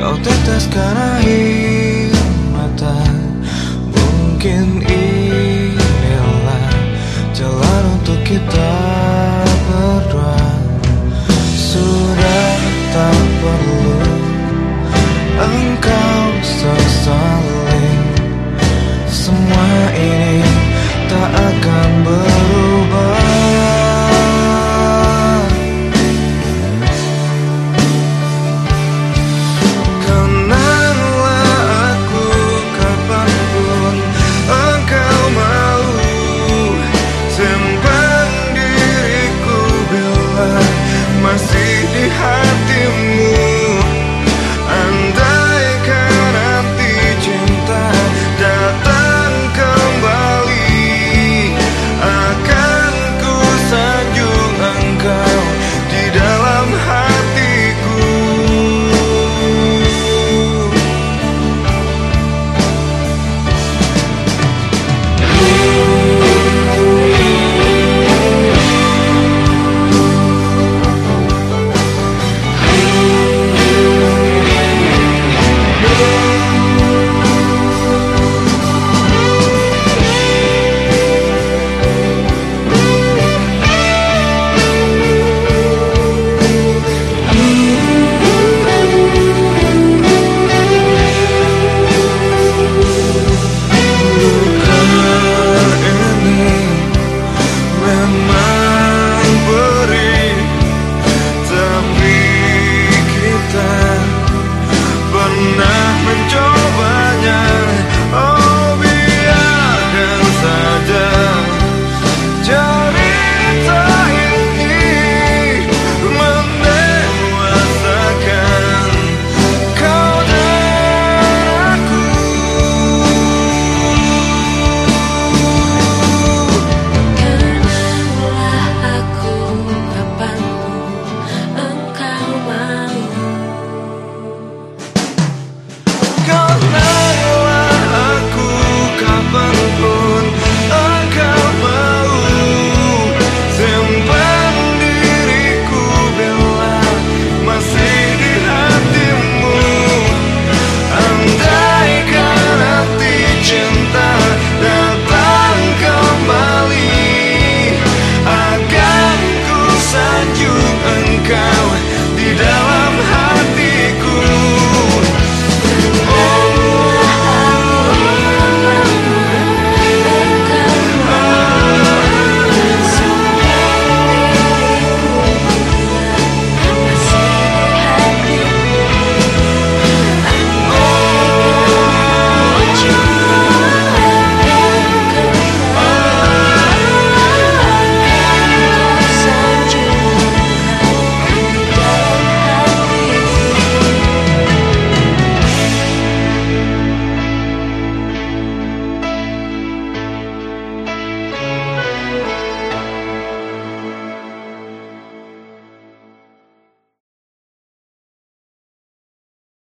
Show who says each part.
Speaker 1: Kau teteskan air mata. Mungkin